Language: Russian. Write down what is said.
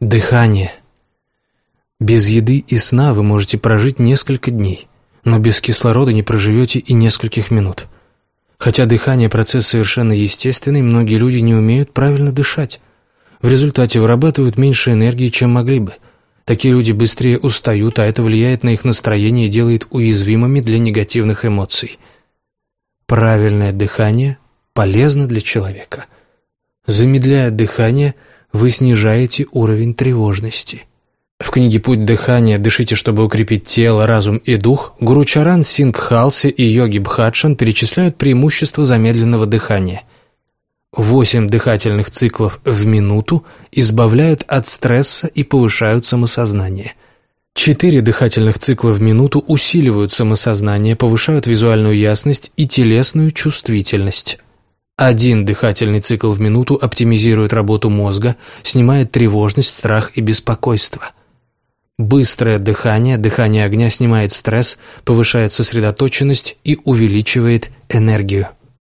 Дыхание. Без еды и сна вы можете прожить несколько дней, но без кислорода не проживете и нескольких минут. Хотя дыхание – процесс совершенно естественный, многие люди не умеют правильно дышать. В результате вырабатывают меньше энергии, чем могли бы. Такие люди быстрее устают, а это влияет на их настроение и делает уязвимыми для негативных эмоций. Правильное дыхание полезно для человека. Замедляя дыхание – вы снижаете уровень тревожности. В книге «Путь дыхания. Дышите, чтобы укрепить тело, разум и дух» Гуру Чаран, Сингх Халси и йоги Бхаджан перечисляют преимущества замедленного дыхания. Восемь дыхательных циклов в минуту избавляют от стресса и повышают самосознание. Четыре дыхательных цикла в минуту усиливают самосознание, повышают визуальную ясность и телесную чувствительность. Один дыхательный цикл в минуту оптимизирует работу мозга, снимает тревожность, страх и беспокойство. Быстрое дыхание, дыхание огня снимает стресс, повышает сосредоточенность и увеличивает энергию.